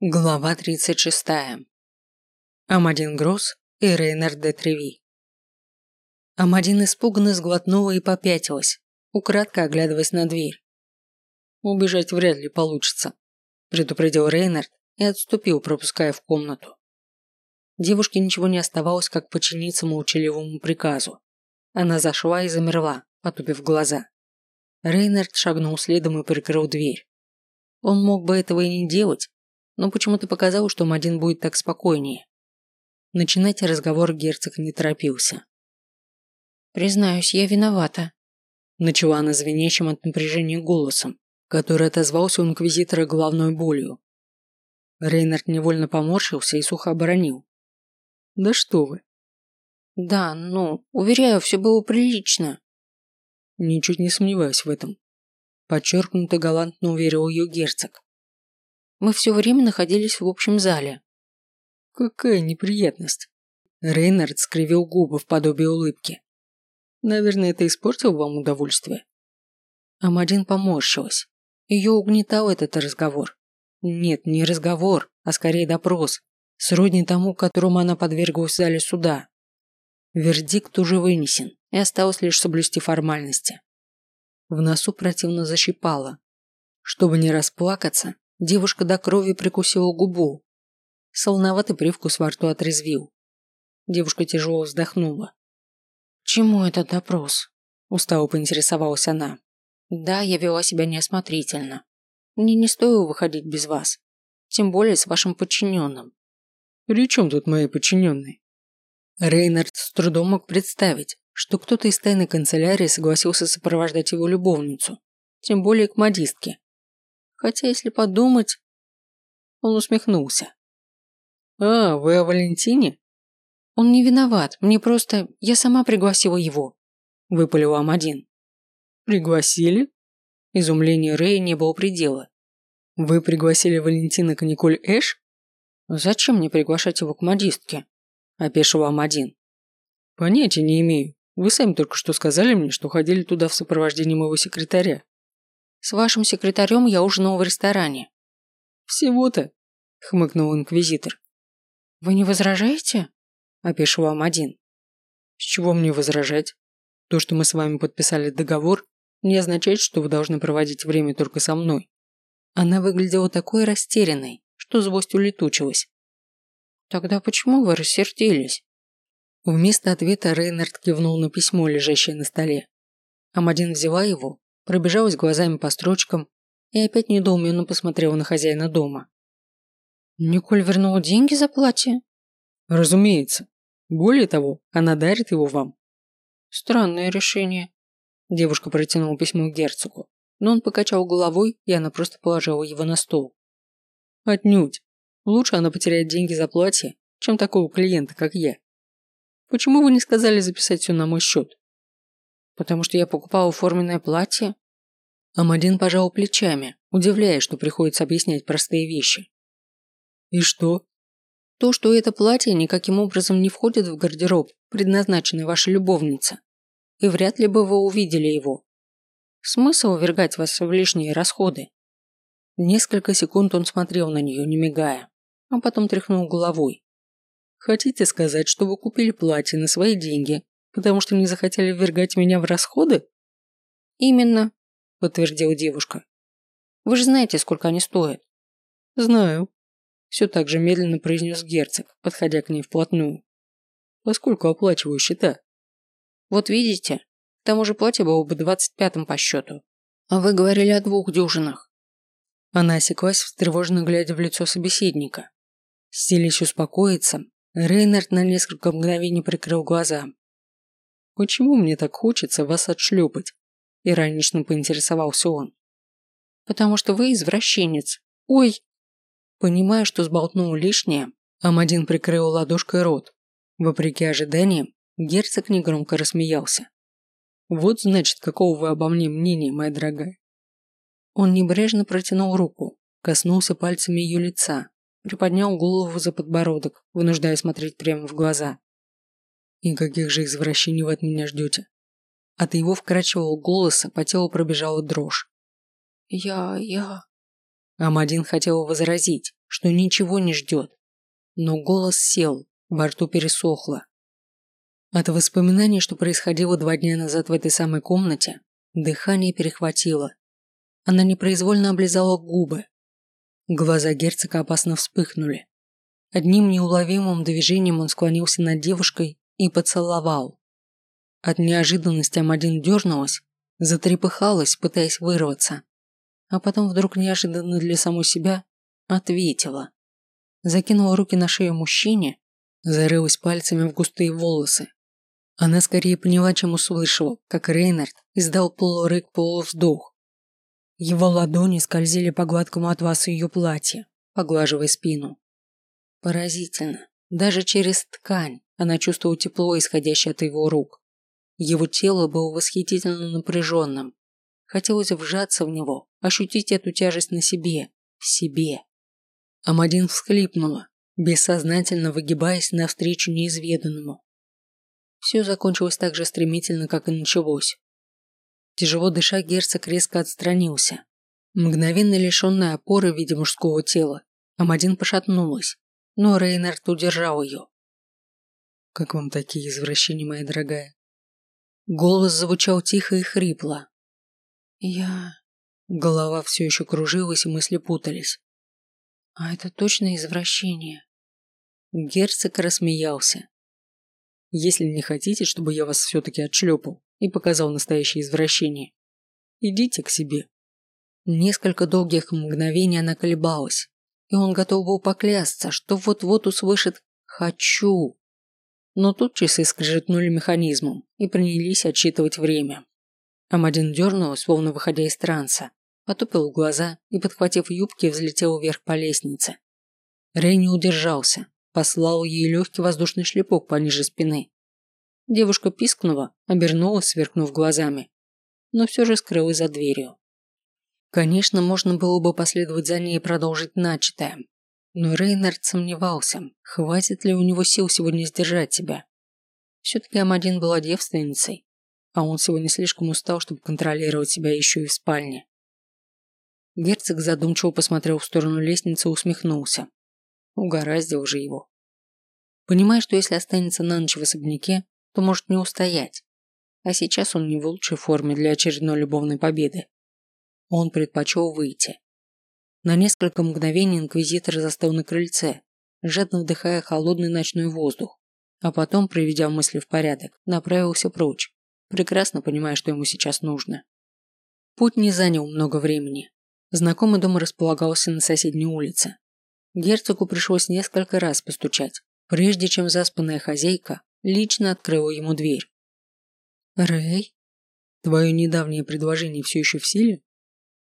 Глава 36. Амадин Гросс и Рейнер де Треви. Амадин испуганно сглотнула и попятилась, украдко оглядываясь на дверь. «Убежать вряд ли получится», – предупредил Рейнард и отступил, пропуская в комнату. Девушке ничего не оставалось, как подчиниться молчаливому приказу. Она зашла и замерла, потупив глаза. Рейнард шагнул следом и прикрыл дверь. Он мог бы этого и не делать, но почему-то показалось, что Мадин будет так спокойнее. Начинать разговор герцог не торопился. «Признаюсь, я виновата», – начала она звенящим от напряжения голосом, который отозвался у инквизитора головной болью. Рейнард невольно поморщился и сухо оборонил. «Да что вы!» «Да, ну, уверяю, все было прилично». Ничуть не сомневаюсь в этом. Подчеркнуто галантно уверил ее герцог. Мы все время находились в общем зале. Какая неприятность. Рейнард скривил губы в подобие улыбки. Наверное, это испортил вам удовольствие. Амадин поморщилась. Ее угнетал этот разговор. Нет, не разговор, а скорее допрос, сродни тому, которому она подверглась в зале суда. Вердикт уже вынесен, и осталось лишь соблюсти формальности. В носу противно защипало. Чтобы не расплакаться, Девушка до крови прикусила губу. Солоноватый привкус во рту отрезвил. Девушка тяжело вздохнула. «Чему этот допрос?» Устало поинтересовалась она. «Да, я вела себя неосмотрительно. Мне не стоило выходить без вас. Тем более с вашим подчиненным». «При чем тут мои подчиненные?» Рейнард с трудом мог представить, что кто-то из тайной канцелярии согласился сопровождать его любовницу, тем более к модистке, Хотя, если подумать... Он усмехнулся. «А, вы о Валентине?» «Он не виноват, мне просто... Я сама пригласила его», – выпалил Амадин. «Пригласили?» Изумлению Рэя не было предела. «Вы пригласили Валентина к Николь Эш?» «Зачем мне приглашать его к модистке?» – опешил Амадин. «Понятия не имею. Вы сами только что сказали мне, что ходили туда в сопровождении моего секретаря. С вашим секретарем я ужинал в ресторане». «Всего-то», – хмыкнул инквизитор. «Вы не возражаете?» – опешил Амадин. «С чего мне возражать? То, что мы с вами подписали договор, не означает, что вы должны проводить время только со мной». Она выглядела такой растерянной, что злость улетучилась. «Тогда почему вы рассердились?» Вместо ответа Рейнард кивнул на письмо, лежащее на столе. Амадин взяла его пробежалась глазами по строчкам и опять недоуменно посмотрела на хозяина дома. «Николь вернула деньги за платье?» «Разумеется. Более того, она дарит его вам». «Странное решение». Девушка протянула письмо герцогу, но он покачал головой, и она просто положила его на стол. «Отнюдь. Лучше она потеряет деньги за платье, чем такого клиента, как я. Почему вы не сказали записать все на мой счет?» Потому что я покупала форменное платье? Амадин пожал плечами, удивляясь, что приходится объяснять простые вещи. И что? То, что это платье никаким образом не входит в гардероб, предназначенный вашей любовнице. И вряд ли бы вы увидели его. Смысл ввергать вас в лишние расходы? Несколько секунд он смотрел на нее, не мигая, а потом тряхнул головой. Хотите сказать, что вы купили платье на свои деньги Потому что не захотели ввергать меня в расходы? Именно, подтвердила девушка. Вы же знаете, сколько они стоят. Знаю. Все так же медленно произнес герцог, подходя к ней вплотную. Поскольку оплачиваю счета. Вот видите, к тому же платье было бы двадцать пятым по счету. А вы говорили о двух дюжинах. Она осеклась, встревоженно глядя в лицо собеседника. Стилясь успокоиться, Рейнард на несколько мгновений прикрыл глаза, «Почему мне так хочется вас отшлепать?» Иронично поинтересовался он. «Потому что вы извращенец. Ой!» Понимая, что сболтнул лишнее, Амадин прикрыл ладошкой рот. Вопреки ожиданиям, герцог негромко рассмеялся. «Вот, значит, какого вы обо мне мнения, моя дорогая?» Он небрежно протянул руку, коснулся пальцами ее лица, приподнял голову за подбородок, вынуждая смотреть прямо в глаза. И каких же извращений вы от меня ждете? От его вкрадчивого голоса по телу пробежала дрожь. Я... я... Амадин хотел возразить, что ничего не ждет. Но голос сел, во рту пересохло. От воспоминаний, что происходило два дня назад в этой самой комнате, дыхание перехватило. Она непроизвольно облизала губы. Глаза герцога опасно вспыхнули. Одним неуловимым движением он склонился над девушкой и поцеловал. От неожиданности Амадин дернулась, затрепыхалась, пытаясь вырваться. А потом вдруг неожиданно для самой себя ответила. Закинула руки на шею мужчине, зарылась пальцами в густые волосы. Она скорее поняла, чем услышала, как Рейнард издал полурык, полувздох. Его ладони скользили по гладкому атласу ее платья, поглаживая спину. Поразительно. Даже через ткань она чувствовала тепло, исходящее от его рук. Его тело было восхитительно напряженным. Хотелось вжаться в него, ощутить эту тяжесть на себе, себе. Амадин всхлипнула, бессознательно выгибаясь навстречу неизведанному. Все закончилось так же стремительно, как и началось. Тяжело дыша, герцог резко отстранился. Мгновенно лишенная опоры в виде мужского тела, Амадин пошатнулась, но Рейнард удержал ее. «Как вам такие извращения, моя дорогая?» Голос звучал тихо и хрипло. «Я...» Голова все еще кружилась, и мысли путались. «А это точно извращение?» Герцог рассмеялся. «Если не хотите, чтобы я вас все-таки отшлепал и показал настоящее извращение, идите к себе». Несколько долгих мгновений она колебалась, и он готов был поклясться, что вот-вот услышит «хочу». Но тут часы скрежетнули механизмом и принялись отсчитывать время. Амадин дернулась, словно выходя из транса, потупил глаза и, подхватив юбки, взлетел вверх по лестнице. Рэй не удержался, послал ей легкий воздушный шлепок пониже спины. Девушка пискнула, обернулась, сверкнув глазами, но все же скрылась за дверью. Конечно, можно было бы последовать за ней и продолжить начатое, но Рейнард сомневался, хватит ли у него сил сегодня сдержать себя. Все-таки Амадин была девственницей, а он сегодня слишком устал, чтобы контролировать себя еще и в спальне. Герцог задумчиво посмотрел в сторону лестницы и усмехнулся. Угораздило же его. Понимая, что если останется на ночь в особняке, то может не устоять. А сейчас он не в лучшей форме для очередной любовной победы. Он предпочел выйти. На несколько мгновений инквизитор застыл на крыльце, жадно вдыхая холодный ночной воздух, а потом, приведя мысли в порядок, направился прочь, прекрасно понимая, что ему сейчас нужно. Путь не занял много времени. Знакомый дом располагался на соседней улице. Герцогу пришлось несколько раз постучать, прежде чем заспанная хозяйка лично открыла ему дверь. «Рэй, твое недавнее предложение все еще в силе?»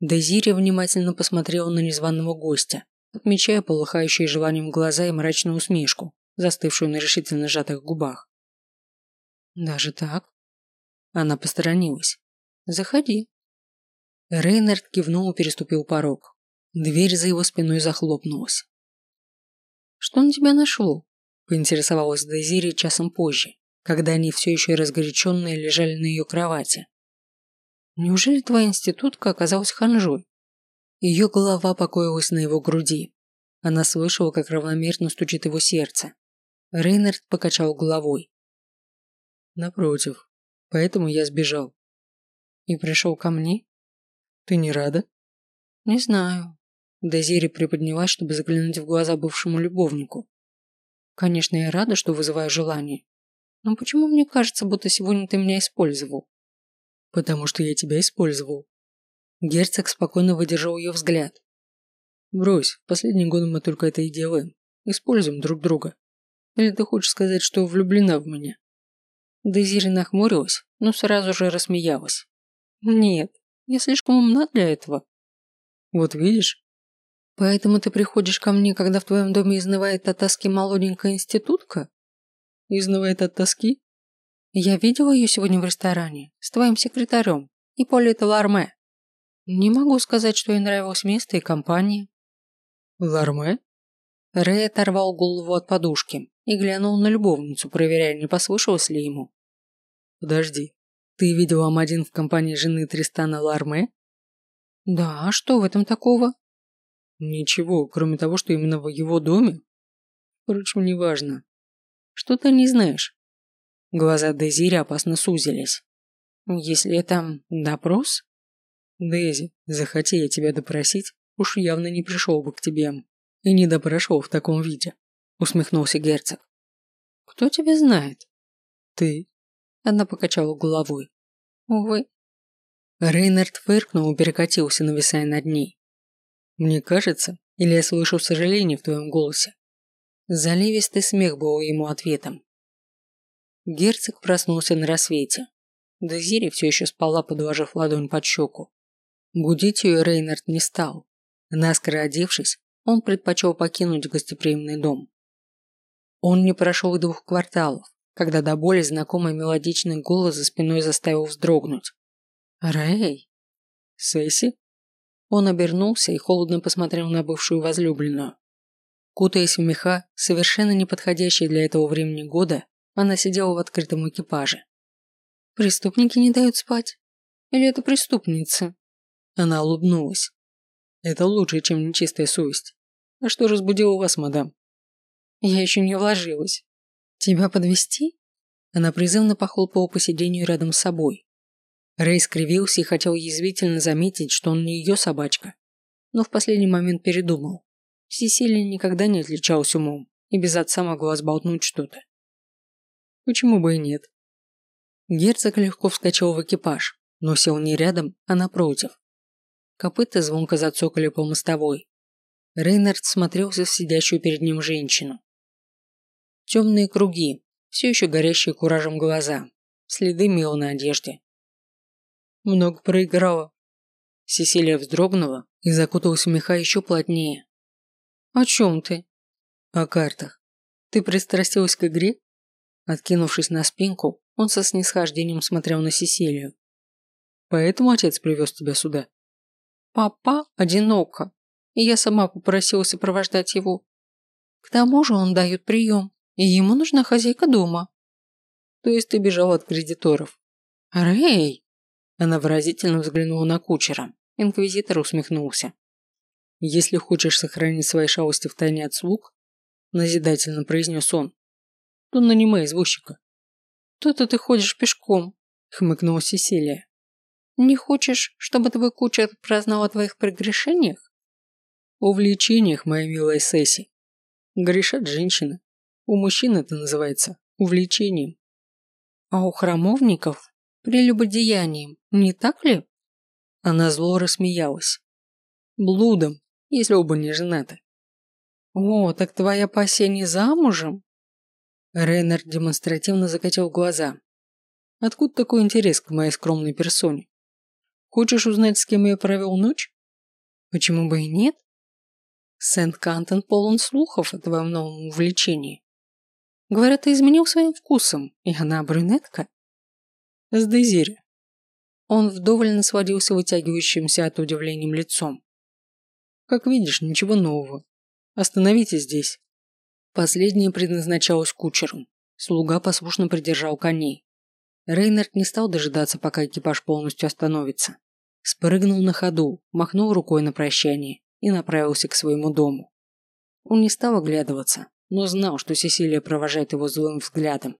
Дезирия внимательно посмотрела на незваного гостя, отмечая полыхающие желанием глаза и мрачную усмешку, застывшую на решительно сжатых губах. «Даже так?» Она посторонилась. «Заходи». Рейнард кивнул и переступил порог. Дверь за его спиной захлопнулась. «Что на тебя нашло?» – поинтересовалась Дезири часом позже, когда они все еще разгоряченные лежали на ее кровати. Неужели твоя институтка оказалась ханжой? Ее голова покоилась на его груди. Она слышала, как равномерно стучит его сердце. Рейнард покачал головой. Напротив. Поэтому я сбежал. И пришел ко мне? Ты не рада? Не знаю. Дезири приподнялась, чтобы заглянуть в глаза бывшему любовнику. Конечно, я рада, что вызываю желание. Но почему мне кажется, будто сегодня ты меня использовал? Потому что я тебя использовал. Герцог спокойно выдержал ее взгляд. Брось, в последние годы мы только это и делаем. Используем друг друга. Или ты хочешь сказать, что влюблена в меня? Дезири нахмурилась, но сразу же рассмеялась. Нет, я слишком умна для этого. Вот видишь? Поэтому ты приходишь ко мне, когда в твоем доме изнывает от тоски молоденькая институтка? Изнывает от тоски? Я видела ее сегодня в ресторане с твоим секретарем и Полита Ларме. Не могу сказать, что ей нравилось место и компания. Ларме? Рэй оторвал голову от подушки и глянул на любовницу, проверяя, не послышалось ли ему. Подожди, ты видел Амадин в компании жены Тристана Ларме? Да, а что в этом такого? Ничего, кроме того, что именно в его доме. Впрочем, неважно. Что ты не знаешь? Глаза Дезири опасно сузились. Если это допрос? Дейзи, захоти я тебя допросить, уж явно не пришел бы к тебе. И не допрошел в таком виде, усмехнулся герцог. Кто тебя знает? Ты. Она покачала головой. Увы. Рейнард фыркнул и перекатился, нависая над ней. Мне кажется, или я слышу сожаление в твоем голосе. Заливистый смех был ему ответом. Герцог проснулся на рассвете. Дезири все еще спала, подложив ладонь под щеку. Будить ее Рейнард не стал. Наскоро одевшись, он предпочел покинуть гостеприимный дом. Он не прошел и двух кварталов, когда до боли знакомый мелодичный голос за спиной заставил вздрогнуть. «Рэй?» «Сесси?» Он обернулся и холодно посмотрел на бывшую возлюбленную. Кутаясь в меха, совершенно неподходящие для этого времени года, она сидела в открытом экипаже. «Преступники не дают спать? Или это преступница?» Она улыбнулась. «Это лучше, чем нечистая совесть. А что разбудило вас, мадам?» «Я еще не вложилась. Тебя подвести? Она призывно похлопала по сиденью рядом с собой. Рэй скривился и хотел язвительно заметить, что он не ее собачка. Но в последний момент передумал. Сесилия никогда не отличалась умом и без отца могла сболтнуть что-то. Почему бы и нет? Герцог легко вскочил в экипаж, но сел не рядом, а напротив. Копыта звонко зацокали по мостовой. Рейнард смотрелся в сидящую перед ним женщину. Темные круги, все еще горящие куражем глаза, следы мела на одежде, много проиграла. Сесилия вздрогнула и закуталась в меха еще плотнее. «О чем ты?» «О картах. Ты пристрастилась к игре?» Откинувшись на спинку, он со снисхождением смотрел на Сесилию. «Поэтому отец привез тебя сюда?» «Папа одиноко, и я сама попросила сопровождать его. К тому же он дает прием, и ему нужна хозяйка дома». «То есть ты бежал от кредиторов?» «Рэй!» Она выразительно взглянула на кучера. Инквизитор усмехнулся. «Если хочешь сохранить свои шалости в тайне от слуг», назидательно произнес он, то нанимай извозчика. «То-то ты ходишь пешком», хмыкнула Сесилия. «Не хочешь, чтобы твой кучер прознал о твоих прегрешениях?» «Увлечениях, моя милая Сесси. Грешат женщины. У мужчин это называется увлечением». «А у храмовников прелюбодеянием, не так ли? Она зло рассмеялась. Блудом, если оба не женаты. О, так твоя пассия не замужем? Рейнер демонстративно закатил глаза. Откуда такой интерес к моей скромной персоне? Хочешь узнать, с кем я провел ночь? Почему бы и нет? Сент-Кантон полон слухов о твоем новом увлечении. Говорят, ты изменил своим вкусом, и она брюнетка. С Дезири. Он вдоволь насладился вытягивающимся от удивлением лицом. Как видишь, ничего нового. Остановитесь здесь. Последнее предназначалось кучеру. Слуга послушно придержал коней. Рейнард не стал дожидаться, пока экипаж полностью остановится. Спрыгнул на ходу, махнул рукой на прощание и направился к своему дому. Он не стал оглядываться, но знал, что Сесилия провожает его злым взглядом.